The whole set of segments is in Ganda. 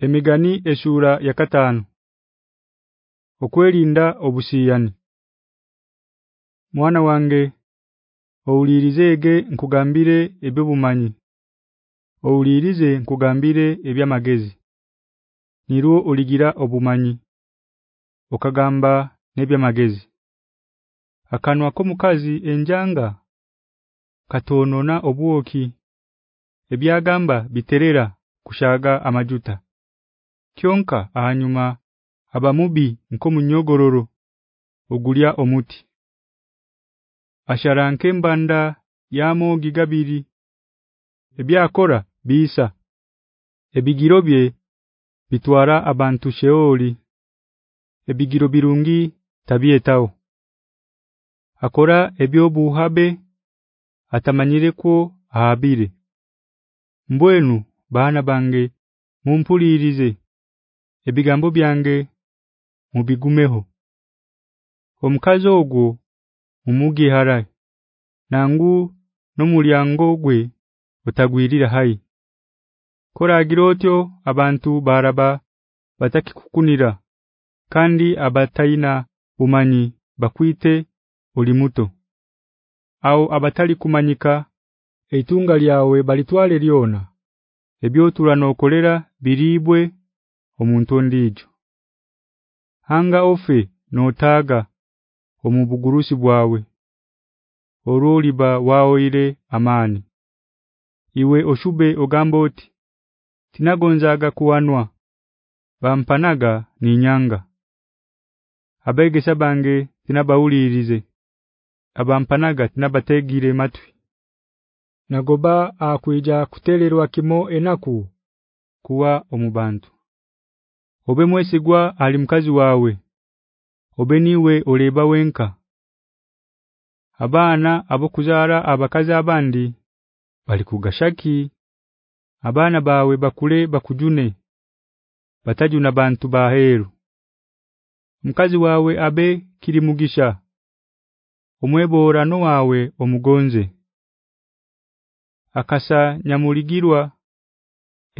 Emigani eshura ya katano Okwerinda obusiyani Mwana wange owulirizege nkugambire ebibumanyi owulirize nkugambire ebyamagezi niruo oligira obumanyi okagamba nebyamagezi akanwa ko mukazi enjanga katonona obwoki ebyagamba biterera kushaga amajuta kyonka ahanyuma abamubi nkomunyogororo ogulya omuti asharanke mbanda yamo gabiri ebyakora bisa ebigiro bye bitwara abantu sheoli ebigiro birungi tabietao akora ebyobuhabe atamanyire ko habire mbwenu bana bange mumpulirize ebigambo byange mubigumeho omkazo ogwo umugiharai nangu no mulyango gwe utagwirira hai koragirotyo abantu baraba bataki kukunira kandi abataina umanyi bakwite ulimuto au abatali kumanyika eitunga lyawe balitwale liona ebyo tulano okolera biribwe omuntu ondijo hanga ofe notaga omubugurusi bwawe ba waoire amani iwe oshube ogamboti tinagonzaga kuwanwa bampanaga ni nyanga abege sabange tinabaulirize abampanaga tinabategire matwi nagoba akwija kutererwa kimo enaku kuwa omubantu Obe mwesigwa ali mkazi wawe. Obe oleba wenka. Abana abokuzara abakazi abandi bali kugashaki abana bawe bakule bakujune batajuna bantu baheru mkazi wawe abe kirimugisha omweborano wawe omugonze akasa nyamuligirwa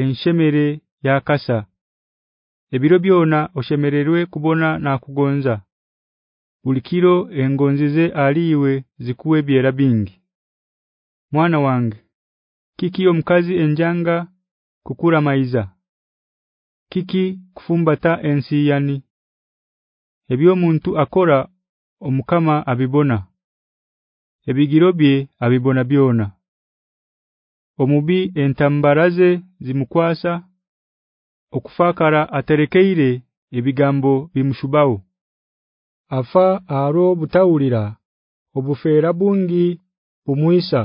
enshemere yakasa ebiro byona oshemererwe kubona nakugonza ulikiro engonzize aliwe zikuwe biera bingi mwana wange kiki omkazi enjanga kukura maiza kiki kufumbata ensi yani ebyo muntu akora omukama abibona ebigirobye abibona byona omubi entambaraze zimukwasa okufakara aterekeire ebigambo bimshubao afa aro butawulira obufeera bungi bumuisa